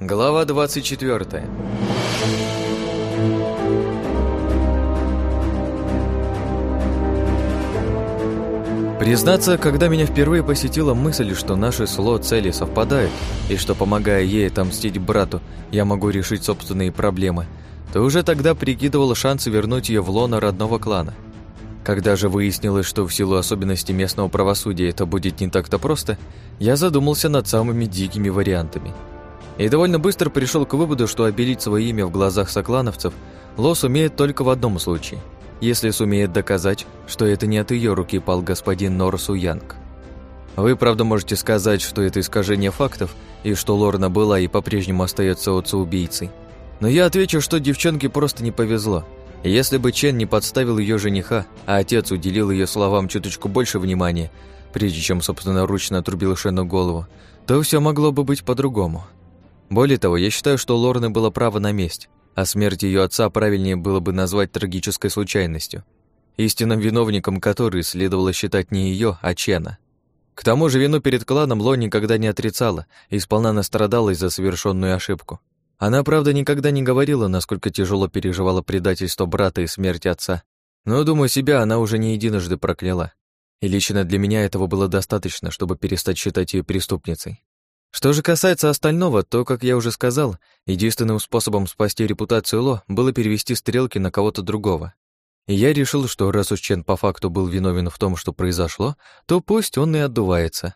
Глава 24 Признаться, когда меня впервые посетила мысль, что наши сло цели совпадают, и что, помогая ей отомстить брату, я могу решить собственные проблемы, то уже тогда прикидывал шансы вернуть ее в лоно родного клана. Когда же выяснилось, что в силу особенностей местного правосудия это будет не так-то просто, я задумался над самыми дикими вариантами. И довольно быстро пришел к выводу, что обелить свое имя в глазах соклановцев Лос умеет только в одном случае – если сумеет доказать, что это не от ее руки пал господин Норсу Янг. Вы, правда, можете сказать, что это искажение фактов и что Лорна была и по-прежнему остается отцу-убийцей. Но я отвечу, что девчонке просто не повезло. Если бы Чен не подставил ее жениха, а отец уделил ее словам чуточку больше внимания, прежде чем собственноручно отрубил Шену голову, то все могло бы быть по-другому. Более того, я считаю, что Лорны было право на месть, а смерть ее отца правильнее было бы назвать трагической случайностью, истинным виновником которой следовало считать не ее, а Чена. К тому же вину перед кланом Ло никогда не отрицала и сполна настрадалась за совершенную ошибку. Она, правда, никогда не говорила, насколько тяжело переживала предательство брата и смерть отца, но, думаю, себя она уже не единожды прокляла. И лично для меня этого было достаточно, чтобы перестать считать ее преступницей. Что же касается остального, то, как я уже сказал, единственным способом спасти репутацию Ло было перевести стрелки на кого-то другого. И я решил, что раз уж Чен по факту был виновен в том, что произошло, то пусть он и отдувается.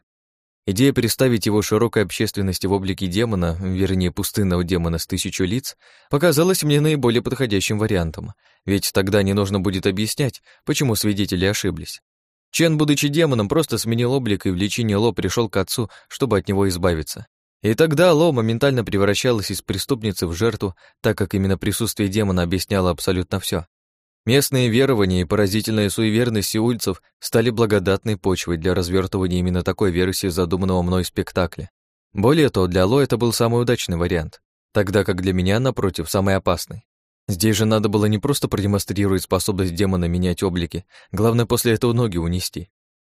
Идея представить его широкой общественности в облике демона, вернее, пустынного демона с тысячу лиц, показалась мне наиболее подходящим вариантом, ведь тогда не нужно будет объяснять, почему свидетели ошиблись. Чен, будучи демоном, просто сменил облик и в лечении Ло пришел к отцу, чтобы от него избавиться. И тогда Ло моментально превращалась из преступницы в жертву, так как именно присутствие демона объясняло абсолютно все. Местные верования и поразительная суеверность сеульцев стали благодатной почвой для развертывания именно такой версии задуманного мной спектакля. Более того, для Ло это был самый удачный вариант, тогда как для меня, напротив, самый опасный. Здесь же надо было не просто продемонстрировать способность демона менять облики, главное после этого ноги унести.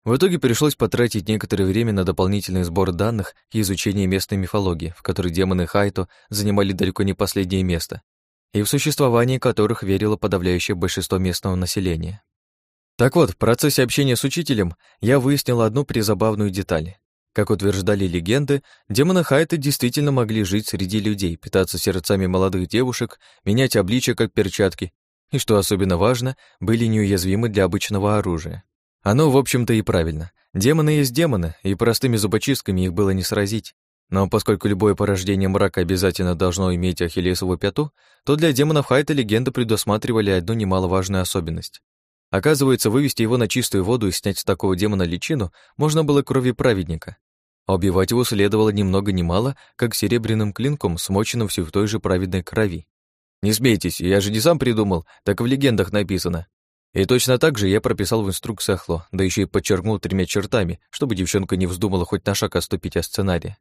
В итоге пришлось потратить некоторое время на дополнительный сбор данных и изучение местной мифологии, в которой демоны Хайто занимали далеко не последнее место, и в существовании которых верило подавляющее большинство местного населения. Так вот, в процессе общения с учителем я выяснил одну призабавную деталь. Как утверждали легенды, демоны Хайта действительно могли жить среди людей, питаться сердцами молодых девушек, менять обличья как перчатки, и, что особенно важно, были неуязвимы для обычного оружия. Оно, в общем-то, и правильно. Демоны есть демоны, и простыми зубочистками их было не сразить. Но поскольку любое порождение мрака обязательно должно иметь ахиллесову пяту, то для демонов Хайта легенды предусматривали одну немаловажную особенность. Оказывается, вывести его на чистую воду и снять с такого демона личину можно было крови праведника. А убивать его следовало ни много ни мало, как серебряным клинком, смоченным все в той же праведной крови. Не смейтесь, я же не сам придумал, так в легендах написано. И точно так же я прописал в инструкции Ахло, да еще и подчеркнул тремя чертами, чтобы девчонка не вздумала хоть на шаг отступить от сценария.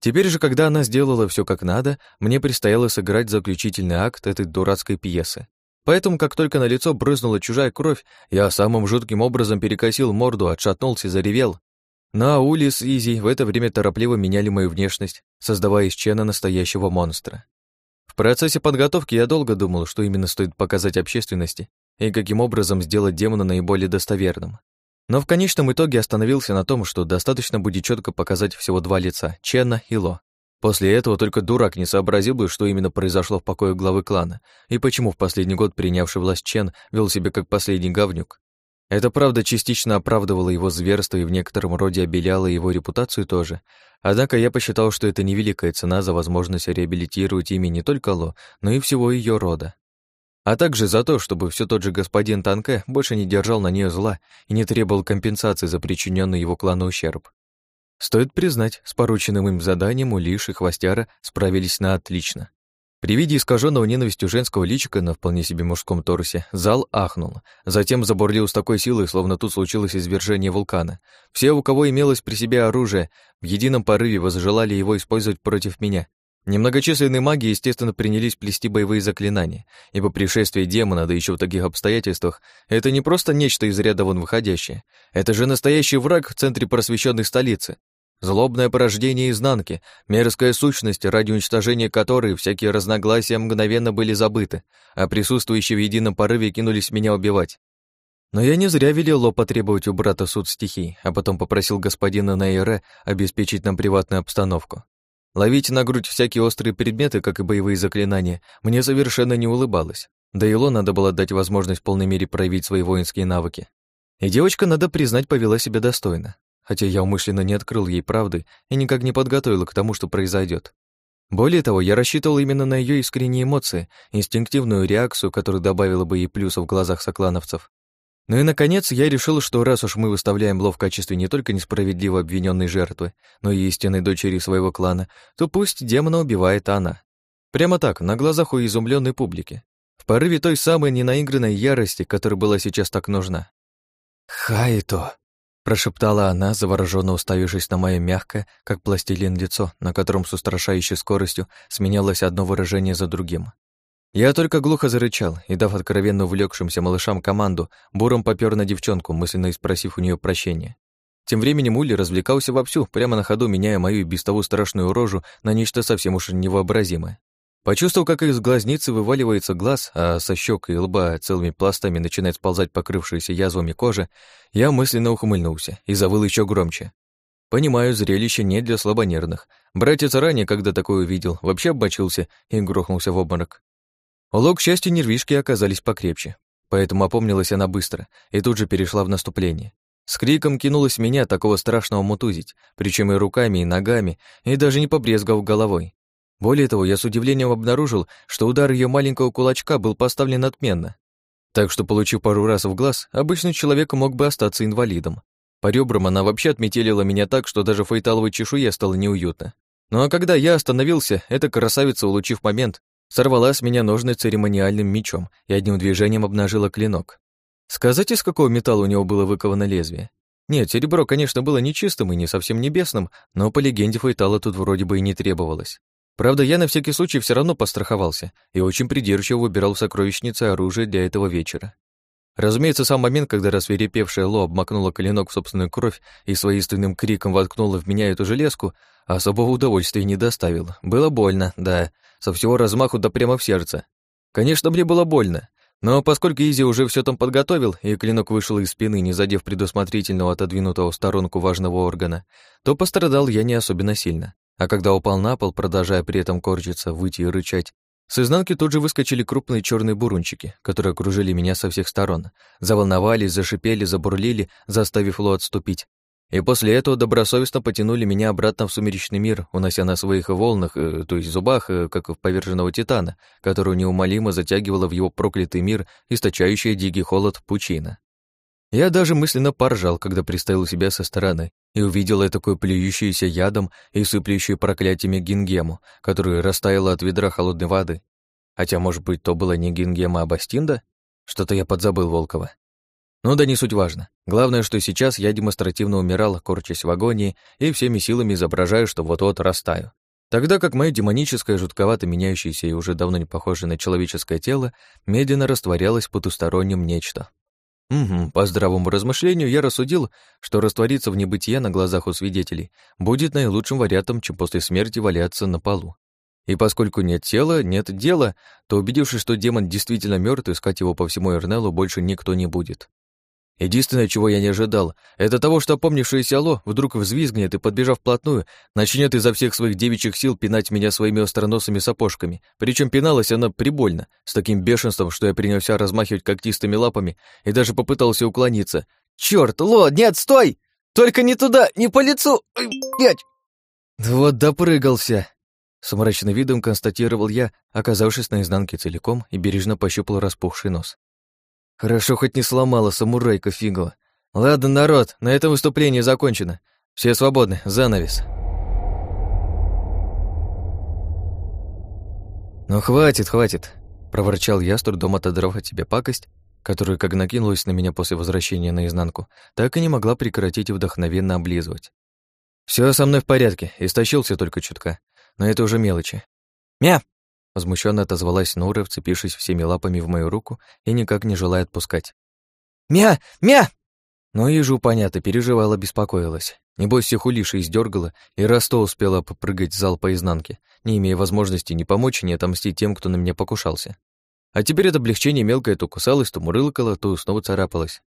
Теперь же, когда она сделала все как надо, мне предстояло сыграть заключительный акт этой дурацкой пьесы. Поэтому, как только на лицо брызнула чужая кровь, я самым жутким образом перекосил морду, отшатнулся и заревел. На Улис и Изи в это время торопливо меняли мою внешность, создавая из Чена настоящего монстра. В процессе подготовки я долго думал, что именно стоит показать общественности и каким образом сделать демона наиболее достоверным. Но в конечном итоге остановился на том, что достаточно будет четко показать всего два лица — Чена и Ло. После этого только дурак не сообразил бы, что именно произошло в покое главы клана, и почему в последний год принявший власть Чен вел себя как последний говнюк. Это, правда, частично оправдывало его зверство и в некотором роде обеляло его репутацию тоже, однако я посчитал, что это невеликая цена за возможность реабилитировать имя не только Ло, но и всего ее рода. А также за то, чтобы все тот же господин Танке больше не держал на нее зла и не требовал компенсации за причиненный его клану ущерб. Стоит признать, с порученным им заданием Улиш и Хвостяра справились на отлично. При виде искаженного ненавистью женского личика на вполне себе мужском торсе зал ахнул, затем забурлил с такой силой, словно тут случилось извержение вулкана. Все, у кого имелось при себе оружие, в едином порыве возжелали его использовать против меня. Немногочисленные маги, естественно, принялись плести боевые заклинания, ибо пришествие демона, да еще в таких обстоятельствах, это не просто нечто из ряда вон выходящее, это же настоящий враг в центре просвещенной столицы, Злобное порождение изнанки, мерзкая сущность, ради уничтожения которой всякие разногласия мгновенно были забыты, а присутствующие в едином порыве кинулись меня убивать. Но я не зря велел потребовать у брата суд стихий, а потом попросил господина Нейре обеспечить нам приватную обстановку. Ловить на грудь всякие острые предметы, как и боевые заклинания, мне совершенно не улыбалось. Да и Ло надо было дать возможность в полной мере проявить свои воинские навыки. И девочка, надо признать, повела себя достойно хотя я умышленно не открыл ей правды и никак не подготовил к тому, что произойдет. Более того, я рассчитывал именно на ее искренние эмоции, инстинктивную реакцию, которая добавила бы ей плюсов в глазах соклановцев. Ну и, наконец, я решил, что раз уж мы выставляем Ло в качестве не только несправедливо обвиненной жертвы, но и истинной дочери своего клана, то пусть демона убивает она. Прямо так, на глазах у изумленной публики. В порыве той самой ненаигранной ярости, которая была сейчас так нужна. «Хайто!» Прошептала она, завороженно уставившись на мое мягкое, как пластилин лицо, на котором с устрашающей скоростью сменялось одно выражение за другим. Я только глухо зарычал и, дав откровенно увлекшимся малышам команду, буром попёр на девчонку, мысленно спросив у нее прощения. Тем временем Ули развлекался вовсю, прямо на ходу меняя мою без того страшную рожу на нечто совсем уж невообразимое. Почувствовал, как из глазницы вываливается глаз, а со щек и лба целыми пластами начинает сползать покрывшаяся язвами кожа, я мысленно ухмыльнулся и завыл еще громче. Понимаю, зрелище не для слабонервных. Братец ранее, когда такое увидел, вообще обмочился и грохнулся в обморок. Лог, к счастью, нервишки оказались покрепче, поэтому опомнилась она быстро и тут же перешла в наступление. С криком кинулась меня такого страшного мутузить, причем и руками, и ногами, и даже не побрезгав головой. Более того, я с удивлением обнаружил, что удар ее маленького кулачка был поставлен отменно. Так что, получив пару раз в глаз, обычный человек мог бы остаться инвалидом. По ребрам она вообще отметелила меня так, что даже фейталовой чешуе стало неуютно. Ну а когда я остановился, эта красавица, улучив момент, сорвала с меня ножны церемониальным мечом и одним движением обнажила клинок. Сказать, из какого металла у него было выковано лезвие? Нет, серебро, конечно, было не чистым и не совсем небесным, но по легенде фейтала тут вроде бы и не требовалось. Правда, я на всякий случай все равно постраховался и очень придирчиво выбирал в сокровищнице оружие для этого вечера. Разумеется, сам момент, когда рассверепевшая Ло обмакнула коленок в собственную кровь и своистственным криком воткнула в меня эту железку, особого удовольствия не доставил. Было больно, да, со всего размаху да прямо в сердце. Конечно, мне было больно, но поскольку Изи уже все там подготовил, и клинок вышел из спины, не задев предусмотрительного отодвинутого в сторонку важного органа, то пострадал я не особенно сильно. А когда упал на пол, продолжая при этом корчиться, выйти и рычать, с изнанки тут же выскочили крупные черные бурунчики, которые окружили меня со всех сторон, заволновались, зашипели, забурлили, заставив Ло отступить. И после этого добросовестно потянули меня обратно в сумеречный мир, унося на своих волнах, э, то есть зубах, э, как в поверженного титана, которую неумолимо затягивала в его проклятый мир, источающая дикий холод пучина. Я даже мысленно поржал, когда представил себя со стороны и увидел такую плюющуюся ядом и сыплющую проклятиями гингему, которая растаяла от ведра холодной воды. Хотя, может быть, то была не гингема, а бастинда? Что-то я подзабыл Волкова. Ну да не суть важно. Главное, что сейчас я демонстративно умирал, корчась в агонии, и всеми силами изображаю, что вот-вот растаю. Тогда как мое демоническое, жутковато меняющееся и уже давно не похожее на человеческое тело медленно растворялось в потустороннем нечто. Угу, по здравому размышлению я рассудил, что раствориться в небытие на глазах у свидетелей будет наилучшим вариантом, чем после смерти валяться на полу. И поскольку нет тела, нет дела, то убедившись, что демон действительно мертв, искать его по всему Эрнелу больше никто не будет. Единственное, чего я не ожидал, это того, что опомнившееся Алло вдруг взвизгнет и, подбежав вплотную, начнет изо всех своих девичьих сил пинать меня своими остроносыми сапожками. Причем пиналась она прибольно, с таким бешенством, что я принялся размахивать когтистыми лапами и даже попытался уклониться. «Чёрт, Ло, нет, стой! Только не туда, не по лицу! Блядь!» «Вот допрыгался!» С мрачным видом констатировал я, оказавшись на изнанке целиком и бережно пощупал распухший нос. Хорошо, хоть не сломала самурайка фигова. Ладно, народ, на этом выступление закончено. Все свободны, занавес. «Ну хватит, хватит», — проворчал я, с трудом отодрав от себя пакость, которая как накинулась на меня после возвращения наизнанку, так и не могла прекратить вдохновенно облизывать. Все со мной в порядке, истощился только чутка, но это уже мелочи. «Мя!» Возмущенно отозвалась Нора, вцепившись всеми лапами в мою руку и никак не желая отпускать. «Мя! Мя!» Но ежу, понятно, переживала, беспокоилась. Небось, всех улишей издёргала и раз то успела попрыгать в зал по изнанке, не имея возможности ни помочь, ни отомстить тем, кто на меня покушался. А теперь это облегчение мелкое то кусалось, то мурлыкало, то снова царапалось.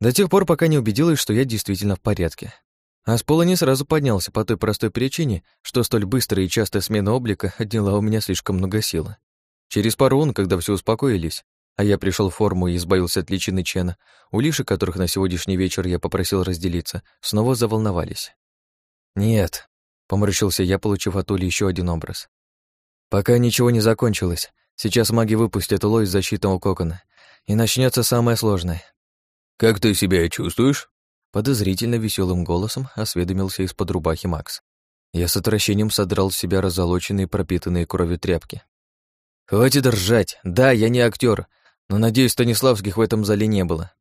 До тех пор, пока не убедилась, что я действительно в порядке. А с пола не сразу поднялся по той простой причине, что столь быстрая и частая смена облика отняла у меня слишком много силы. Через пару он, когда все успокоились, а я пришел в форму и избавился от личины Чена, у Лиши, которых на сегодняшний вечер я попросил разделиться, снова заволновались. «Нет», — поморщился я, получив от Ули еще один образ. «Пока ничего не закончилось. Сейчас маги выпустят Уло из защитного кокона, и начнется самое сложное». «Как ты себя чувствуешь?» Подозрительно веселым голосом осведомился из-под рубахи Макс. Я с отвращением содрал с себя разолоченные пропитанные кровью тряпки. «Хватит ржать! Да, я не актер, но, надеюсь, Станиславских в этом зале не было».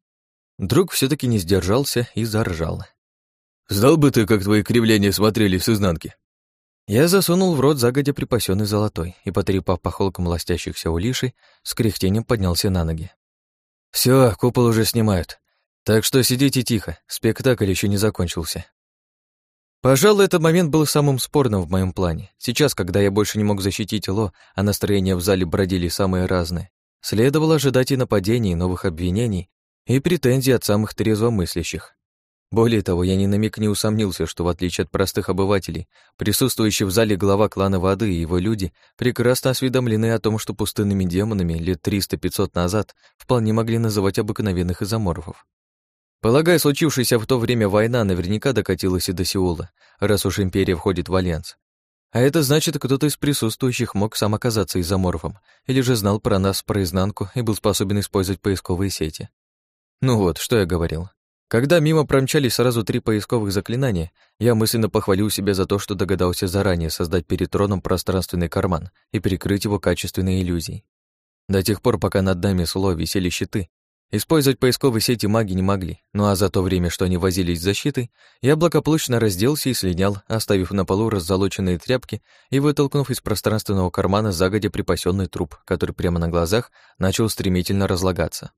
Друг все таки не сдержался и заржал. «Знал бы ты, как твои кривления смотрели с изнанки!» Я засунул в рот загодя припасенный золотой и, потрепав по холкам ластящихся улишей, с кряхтением поднялся на ноги. Все, купол уже снимают. Так что сидите тихо, спектакль еще не закончился. Пожалуй, этот момент был самым спорным в моем плане. Сейчас, когда я больше не мог защитить Ло, а настроения в зале бродили самые разные, следовало ожидать и нападений, и новых обвинений, и претензий от самых трезвомыслящих. Более того, я ни на миг не усомнился, что, в отличие от простых обывателей, присутствующий в зале глава клана воды и его люди прекрасно осведомлены о том, что пустынными демонами лет 300-500 назад вполне могли называть обыкновенных изоморфов. Полагаю, случившаяся в то время война наверняка докатилась и до Сеула, раз уж империя входит в альянс. А это значит, кто-то из присутствующих мог сам оказаться изоморфом, или же знал про нас про изнанку и был способен использовать поисковые сети. Ну вот, что я говорил. Когда мимо промчались сразу три поисковых заклинания, я мысленно похвалил себя за то, что догадался заранее создать перед троном пространственный карман и перекрыть его качественной иллюзией. До тех пор, пока над нами слой висели щиты, Использовать поисковые сети маги не могли, ну а за то время, что они возились с защитой, я благополучно разделся и слинял, оставив на полу раззолоченные тряпки и вытолкнув из пространственного кармана загодя припасенный труп, который прямо на глазах начал стремительно разлагаться.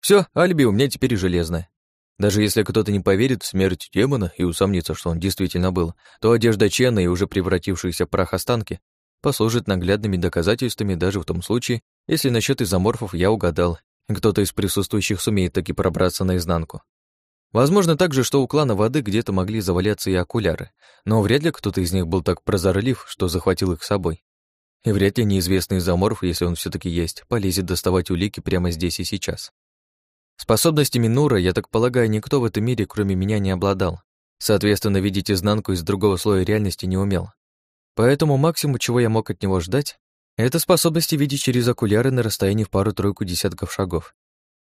Все, алиби у меня теперь железное. Даже если кто-то не поверит в смерть демона и усомнится, что он действительно был, то одежда Чена и уже превратившиеся в прах останки послужат наглядными доказательствами даже в том случае, если насчет изоморфов я угадал кто-то из присутствующих сумеет таки пробраться наизнанку. Возможно также, что у клана воды где-то могли заваляться и окуляры, но вряд ли кто-то из них был так прозорлив, что захватил их с собой. И вряд ли неизвестный заморф, если он все таки есть, полезет доставать улики прямо здесь и сейчас. Способностями Нура, я так полагаю, никто в этом мире, кроме меня, не обладал. Соответственно, видеть изнанку из другого слоя реальности не умел. Поэтому максимум, чего я мог от него ждать, это способности видеть через окуляры на расстоянии в пару-тройку десятков шагов.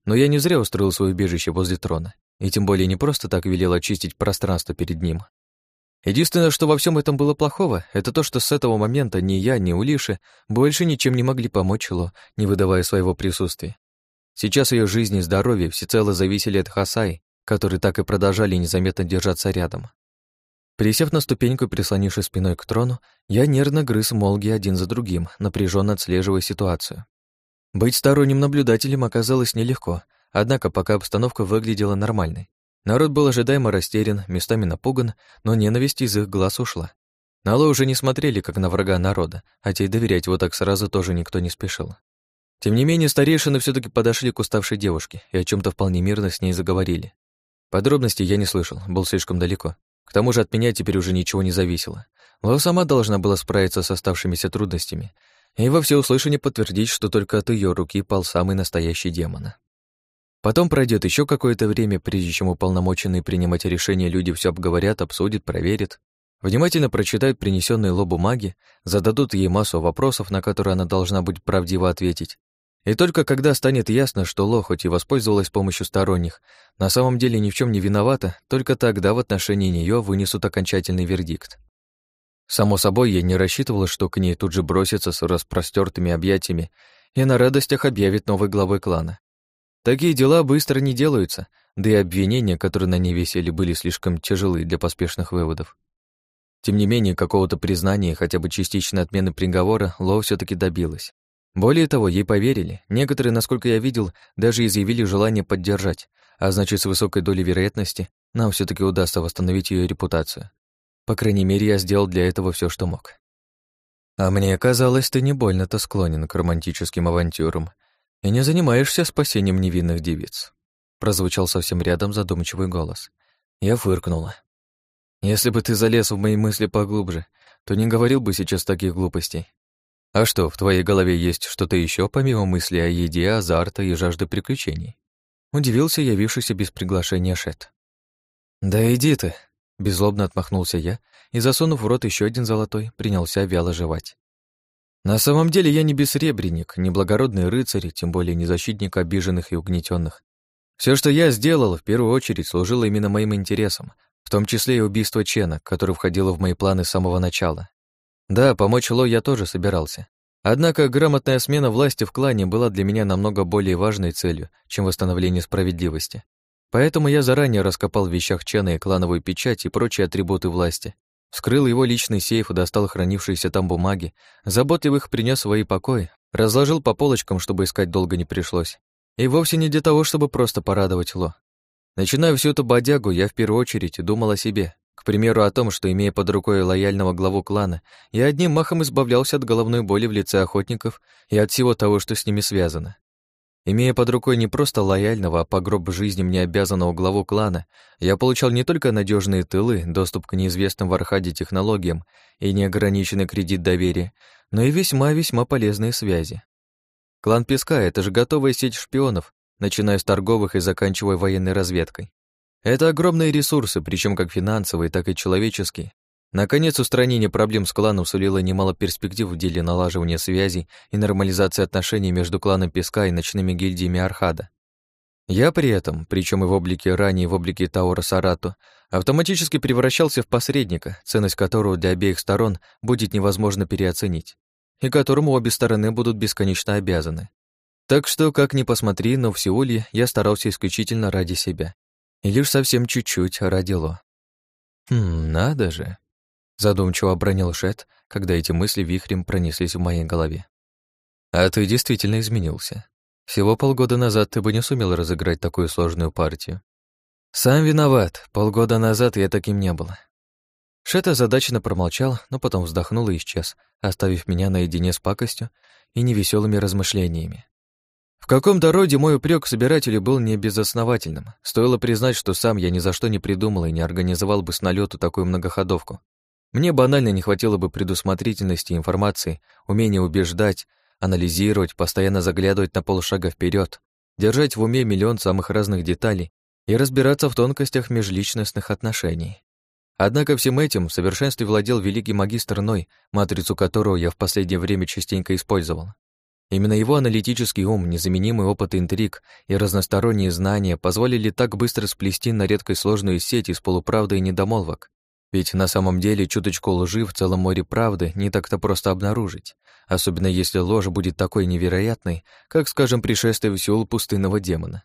Но я не зря устроил свое убежище возле трона, и тем более не просто так велел очистить пространство перед ним. Единственное, что во всем этом было плохого, это то, что с этого момента ни я, ни Улиши больше ничем не могли помочь Ло, не выдавая своего присутствия. Сейчас ее жизнь и здоровье всецело зависели от Хасай, которые так и продолжали незаметно держаться рядом. Присев на ступеньку и прислонившись спиной к трону, я нервно грыз молги один за другим, напряженно отслеживая ситуацию. Быть сторонним наблюдателем оказалось нелегко, однако пока обстановка выглядела нормальной. Народ был ожидаемо растерян, местами напуган, но ненависть из их глаз ушла. На Ло уже не смотрели, как на врага народа, хотя и доверять его так сразу тоже никто не спешил. Тем не менее, старейшины все таки подошли к уставшей девушке и о чем то вполне мирно с ней заговорили. Подробностей я не слышал, был слишком далеко. К тому же от меня теперь уже ничего не зависело. Ло сама должна была справиться с оставшимися трудностями и во всеуслышание подтвердить, что только от ее руки пал самый настоящий демон. Потом пройдет еще какое-то время, прежде чем уполномоченные принимать решения люди все обговорят, обсудят, проверят. Внимательно прочитают принесенные Ло бумаги, зададут ей массу вопросов, на которые она должна будет правдиво ответить, и только когда станет ясно, что Ло хоть и воспользовалась помощью сторонних, на самом деле ни в чем не виновата, только тогда в отношении нее вынесут окончательный вердикт. Само собой, я не рассчитывала, что к ней тут же бросятся с распростертыми объятиями и на радостях объявит новой главой клана. Такие дела быстро не делаются, да и обвинения, которые на ней висели, были слишком тяжелы для поспешных выводов. Тем не менее, какого-то признания, хотя бы частичной отмены приговора, Ло все таки добилась. Более того, ей поверили. Некоторые, насколько я видел, даже изъявили желание поддержать, а значит, с высокой долей вероятности нам все таки удастся восстановить ее репутацию. По крайней мере, я сделал для этого все, что мог. А мне казалось, ты не больно-то склонен к романтическим авантюрам и не занимаешься спасением невинных девиц. Прозвучал совсем рядом задумчивый голос. Я фыркнула. Если бы ты залез в мои мысли поглубже, то не говорил бы сейчас таких глупостей. А что, в твоей голове есть что-то еще помимо мысли о еде, азарта и жажды приключений? Удивился явившийся без приглашения Шет. Да иди ты, беззлобно отмахнулся я и, засунув в рот еще один золотой, принялся вяло жевать. На самом деле я не бессребренник, не благородный рыцарь, тем более не защитник обиженных и угнетенных. Все, что я сделал, в первую очередь служило именно моим интересам, в том числе и убийство Чена, которое входило в мои планы с самого начала. Да, помочь Ло я тоже собирался. Однако грамотная смена власти в клане была для меня намного более важной целью, чем восстановление справедливости. Поэтому я заранее раскопал в вещах Чена и клановую печать и прочие атрибуты власти. Вскрыл его личный сейф и достал хранившиеся там бумаги, заботливо их принес свои покои, разложил по полочкам, чтобы искать долго не пришлось. И вовсе не для того, чтобы просто порадовать Ло. Начиная всю эту бодягу, я в первую очередь думал о себе, к примеру, о том, что, имея под рукой лояльного главу клана, я одним махом избавлялся от головной боли в лице охотников и от всего того, что с ними связано. Имея под рукой не просто лояльного, а по гроб жизни мне обязанного главу клана, я получал не только надежные тылы, доступ к неизвестным в Архаде технологиям и неограниченный кредит доверия, но и весьма-весьма полезные связи. Клан Песка — это же готовая сеть шпионов, начиная с торговых и заканчивая военной разведкой. Это огромные ресурсы, причем как финансовые, так и человеческие. Наконец, устранение проблем с кланом сулило немало перспектив в деле налаживания связей и нормализации отношений между кланом Песка и ночными гильдиями Архада. Я при этом, причем и в облике ранее, и в облике Таура Сарату, автоматически превращался в посредника, ценность которого для обеих сторон будет невозможно переоценить, и которому обе стороны будут бесконечно обязаны. Так что, как ни посмотри, но в Сеуле я старался исключительно ради себя и лишь совсем чуть-чуть ради Ло. «Хм, надо же!» — задумчиво обронил Шет, когда эти мысли вихрем пронеслись в моей голове. «А ты действительно изменился. Всего полгода назад ты бы не сумел разыграть такую сложную партию. Сам виноват, полгода назад я таким не был». Шет озадаченно промолчал, но потом вздохнул и исчез, оставив меня наедине с пакостью и невеселыми размышлениями. В каком-то роде мой упрек собирателю был не безосновательным. Стоило признать, что сам я ни за что не придумал и не организовал бы с налету такую многоходовку. Мне банально не хватило бы предусмотрительности информации, умения убеждать, анализировать, постоянно заглядывать на полшага вперед, держать в уме миллион самых разных деталей и разбираться в тонкостях межличностных отношений. Однако всем этим в совершенстве владел великий магистр Ной, матрицу которого я в последнее время частенько использовал. Именно его аналитический ум, незаменимый опыт интриг и разносторонние знания позволили так быстро сплести на редкость сложную сеть из полуправды и недомолвок. Ведь на самом деле чуточку лжи в целом море правды не так-то просто обнаружить, особенно если ложь будет такой невероятной, как, скажем, пришествие в Сеул пустынного демона.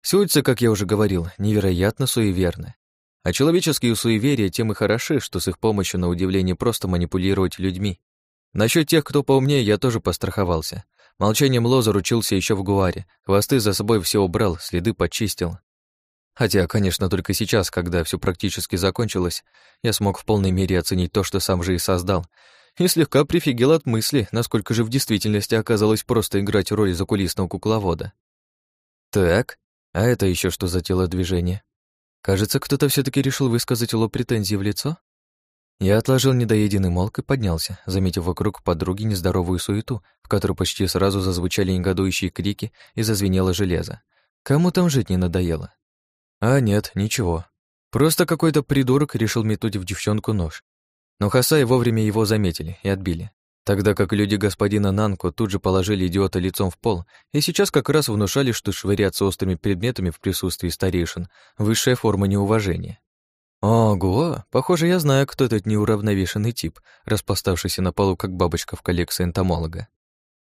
Сеульцы, как я уже говорил, невероятно суеверны. А человеческие суеверия тем и хороши, что с их помощью на удивление просто манипулировать людьми. Насчет тех, кто поумнее, я тоже постраховался. Молчанием Ло заручился еще в Гуаре, хвосты за собой все убрал, следы почистил. Хотя, конечно, только сейчас, когда все практически закончилось, я смог в полной мере оценить то, что сам же и создал, и слегка прифигел от мысли, насколько же в действительности оказалось просто играть роль закулисного кукловода. Так, а это еще что за телодвижение? Кажется, кто-то все таки решил высказать Ло претензии в лицо? Я отложил недоеденный молк и поднялся, заметив вокруг подруги нездоровую суету, в которой почти сразу зазвучали негодующие крики и зазвенело железо. Кому там жить не надоело? А нет, ничего. Просто какой-то придурок решил метнуть в девчонку нож. Но Хасай вовремя его заметили и отбили. Тогда как люди господина Нанко тут же положили идиота лицом в пол и сейчас как раз внушали, что швыряться острыми предметами в присутствии старейшин — высшая форма неуважения. Ого, похоже, я знаю, кто этот неуравновешенный тип, распластавшийся на полу, как бабочка в коллекции энтомолога.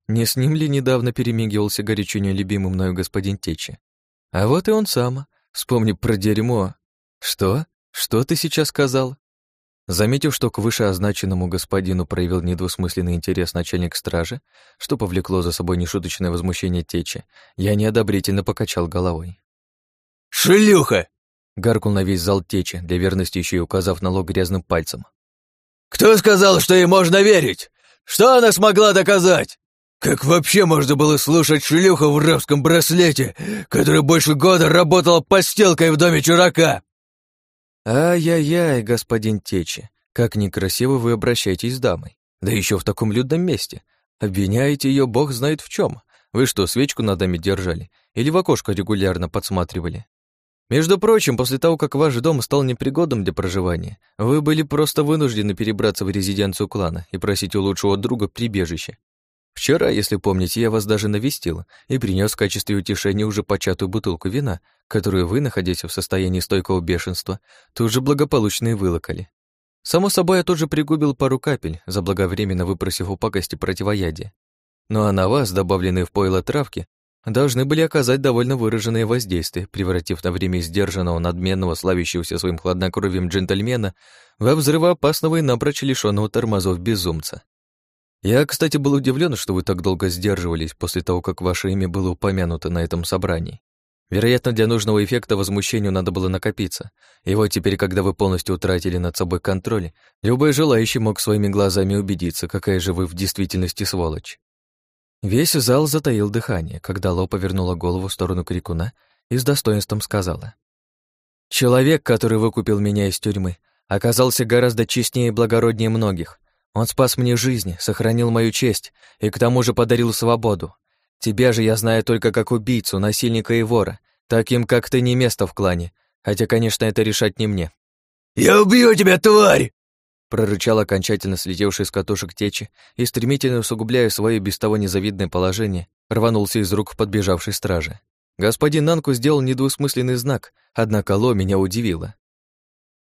Не с ним ли недавно перемигивался горячо нелюбимый мною господин Течи? А вот и он сам. Вспомни про дерьмо. Что? Что ты сейчас сказал? Заметив, что к вышеозначенному господину проявил недвусмысленный интерес начальник стражи, что повлекло за собой нешуточное возмущение Течи, я неодобрительно покачал головой. «Шлюха!» Гаркнул на весь зал течи, для верности еще и указав на лог грязным пальцем. «Кто сказал, что ей можно верить? Что она смогла доказать? Как вообще можно было слушать шлюху в рабском браслете, которая больше года работала постелкой в доме чурака?» «Ай-яй-яй, господин Течи, как некрасиво вы обращаетесь с дамой, да еще в таком людном месте. Обвиняете ее бог знает в чем. Вы что, свечку над даме держали? Или в окошко регулярно подсматривали? Между прочим, после того, как ваш дом стал непригодным для проживания, вы были просто вынуждены перебраться в резиденцию клана и просить у лучшего друга прибежище. Вчера, если помните, я вас даже навестил и принес в качестве утешения уже початую бутылку вина, которую вы, находясь в состоянии стойкого бешенства, тут же благополучно и вылокали. Само собой, я тут же пригубил пару капель, заблаговременно выпросив у пакости противоядие. Ну а на вас, добавленные в пойло травки, должны были оказать довольно выраженное воздействие, превратив на время сдержанного, надменного, славящегося своим хладнокровием джентльмена во взрывоопасного и напрочь лишённого тормозов безумца. Я, кстати, был удивлен, что вы так долго сдерживались после того, как ваше имя было упомянуто на этом собрании. Вероятно, для нужного эффекта возмущению надо было накопиться. И вот теперь, когда вы полностью утратили над собой контроль, любой желающий мог своими глазами убедиться, какая же вы в действительности сволочь. Весь зал затаил дыхание, когда Ло повернула голову в сторону крикуна и с достоинством сказала. «Человек, который выкупил меня из тюрьмы, оказался гораздо честнее и благороднее многих. Он спас мне жизнь, сохранил мою честь и к тому же подарил свободу. Тебя же я знаю только как убийцу, насильника и вора. Таким, как ты, не место в клане. Хотя, конечно, это решать не мне». «Я убью тебя, тварь!» Прорычал окончательно слетевший с катушек течи и, стремительно усугубляя свое без того незавидное положение, рванулся из рук подбежавшей стражи. Господин Нанку сделал недвусмысленный знак, однако Ло меня удивило.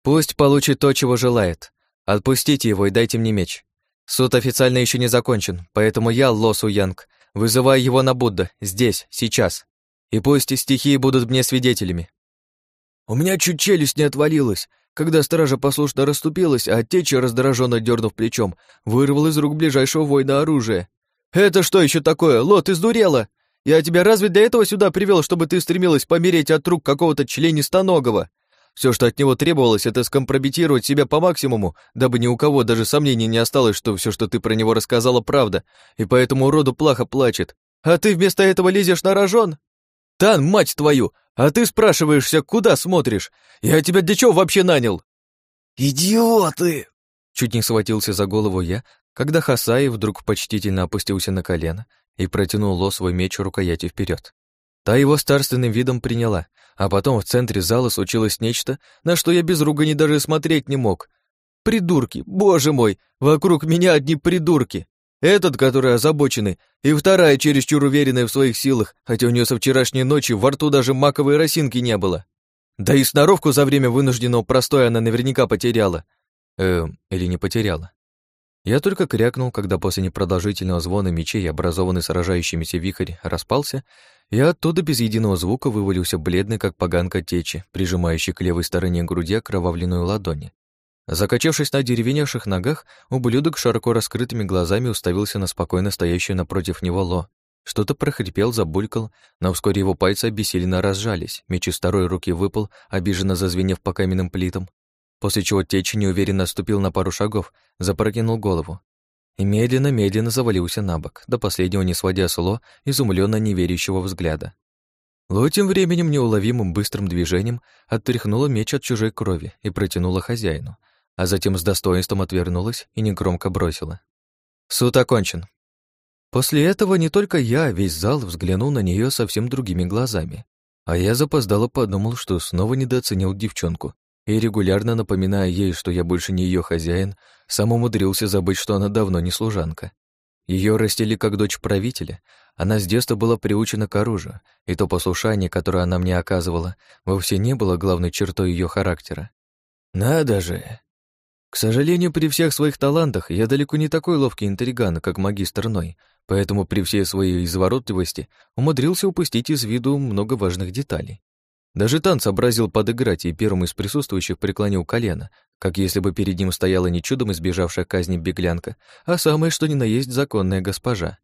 «Пусть получит то, чего желает. Отпустите его и дайте мне меч. Суд официально еще не закончен, поэтому я, Ло Суянг, вызываю его на Будда, здесь, сейчас. И пусть стихии будут мне свидетелями». У меня чуть челюсть не отвалилась, когда стража послушно расступилась, а Теча, раздраженно дернув плечом, вырвал из рук ближайшего воина оружие. «Это что еще такое? Лот, ты сдурела? Я тебя разве для этого сюда привел, чтобы ты стремилась помереть от рук какого-то членистоногого? Все, что от него требовалось, это скомпрометировать себя по максимуму, дабы ни у кого даже сомнений не осталось, что все, что ты про него рассказала, правда, и поэтому уроду плохо плачет. А ты вместо этого лезешь на рожон? Тан, мать твою, а ты спрашиваешься, куда смотришь? Я тебя для чего вообще нанял?» «Идиоты!» Чуть не схватился за голову я, когда Хасаи вдруг почтительно опустился на колено и протянул Ло свой меч рукояти вперед. Та его старственным видом приняла, а потом в центре зала случилось нечто, на что я без ругани даже смотреть не мог. Придурки, боже мой, вокруг меня одни придурки. Этот, который озабоченный, и вторая, чересчур уверенная в своих силах, хотя у нее со вчерашней ночи во рту даже маковой росинки не было. Да и сноровку за время вынужденного простоя она наверняка потеряла. Эм, или не потеряла. Я только крякнул, когда после непродолжительного звона мечей, образованный сражающимися вихрь, распался, и оттуда без единого звука вывалился бледный, как поганка течи, прижимающий к левой стороне груди окровавленную ладонь. Закачавшись на деревеневших ногах, ублюдок широко раскрытыми глазами уставился на спокойно стоящую напротив него Ло. Что-то прохрипел, забулькал, но вскоре его пальцы обессиленно разжались, меч из второй руки выпал, обиженно зазвенев по каменным плитам, после чего Течь неуверенно ступил на пару шагов, запрокинул голову и медленно-медленно завалился на бок, до последнего не сводя с Ло изумленно неверящего взгляда. Ло тем временем неуловимым быстрым движением оттряхнула меч от чужой крови и протянула хозяину, а затем с достоинством отвернулась и негромко бросила. «Суд окончен». После этого не только я, весь зал взглянул на нее совсем другими глазами, а я запоздало подумал, что снова недооценил девчонку, и регулярно напоминая ей, что я больше не ее хозяин, сам умудрился забыть, что она давно не служанка. Ее растили как дочь правителя, она с детства была приучена к оружию, и то послушание, которое она мне оказывала, вовсе не было главной чертой ее характера. Надо же, к сожалению, при всех своих талантах я далеко не такой ловкий интриган, как магистр Ной, поэтому при всей своей изворотливости умудрился упустить из виду много важных деталей. Даже танц сообразил подыграть и первым из присутствующих преклонил колено, как если бы перед ним стояла не чудом избежавшая казни беглянка, а самое что ни на есть законная госпожа.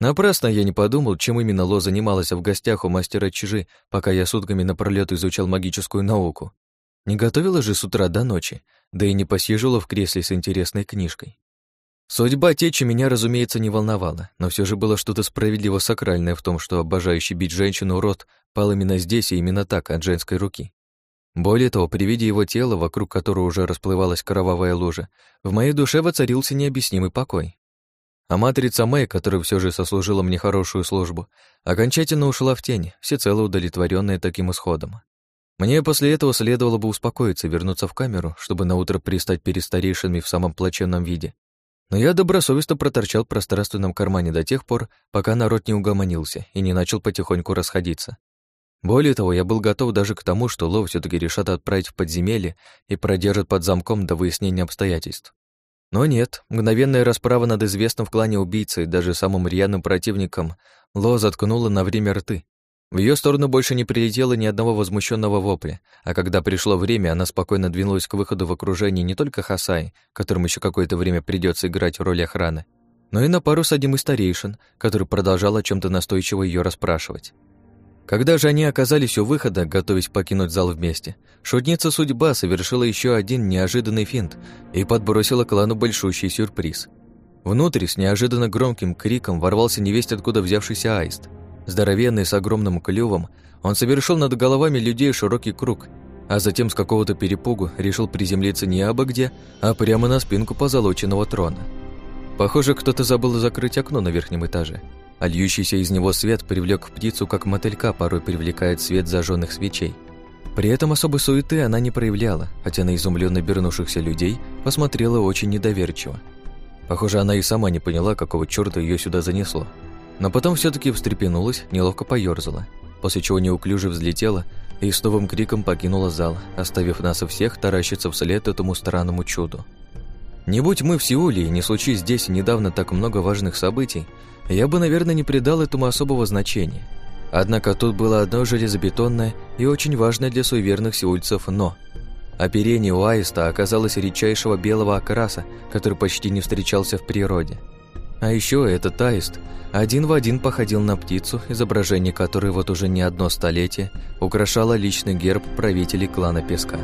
Напрасно я не подумал, чем именно Ло занималась в гостях у мастера Чижи, пока я сутками напролёт изучал магическую науку. Не готовила же с утра до ночи, да и не посиживала в кресле с интересной книжкой. Судьба течи меня, разумеется, не волновала, но все же было что-то справедливо сакральное в том, что обожающий бить женщину рот пал именно здесь и именно так, от женской руки. Более того, при виде его тела, вокруг которого уже расплывалась кровавая лужа, в моей душе воцарился необъяснимый покой. А матрица Мэй, которая все же сослужила мне хорошую службу, окончательно ушла в тень, всецело удовлетворенная таким исходом. Мне после этого следовало бы успокоиться, вернуться в камеру, чтобы наутро пристать перед старейшинами в самом плачевном виде. Но я добросовестно проторчал в пространственном кармане до тех пор, пока народ не угомонился и не начал потихоньку расходиться. Более того, я был готов даже к тому, что Лов все таки решат отправить в подземелье и продержат под замком до выяснения обстоятельств. Но нет, мгновенная расправа над известным в клане убийцей, даже самым рьяным противником, Ло заткнула на время рты. В ее сторону больше не прилетело ни одного возмущенного вопля, а когда пришло время, она спокойно двинулась к выходу в окружении не только Хасай, которому еще какое-то время придется играть роль охраны, но и на пару с одним из старейшин, который продолжал о чем то настойчиво ее расспрашивать. Когда же они оказались у выхода, готовясь покинуть зал вместе, шутница судьба совершила еще один неожиданный финт и подбросила клану большущий сюрприз. Внутрь с неожиданно громким криком ворвался невесть откуда взявшийся аист. Здоровенный с огромным клювом, он совершил над головами людей широкий круг, а затем с какого-то перепугу решил приземлиться не абы где, а прямо на спинку позолоченного трона. Похоже, кто-то забыл закрыть окно на верхнем этаже а льющийся из него свет привлек птицу, как мотылька порой привлекает свет зажженных свечей. При этом особой суеты она не проявляла, хотя на изумленно обернувшихся людей посмотрела очень недоверчиво. Похоже, она и сама не поняла, какого чёрта ее сюда занесло. Но потом все таки встрепенулась, неловко поёрзала, после чего неуклюже взлетела и с новым криком покинула зал, оставив нас всех таращиться вслед этому странному чуду. Не будь мы в Сеуле и не случись здесь недавно так много важных событий, я бы, наверное, не придал этому особого значения. Однако тут было одно железобетонное и очень важное для суеверных сеульцев «но». Оперение у аиста оказалось редчайшего белого окраса, который почти не встречался в природе. А еще этот аист один в один походил на птицу, изображение которой вот уже не одно столетие украшало личный герб правителей клана Песка.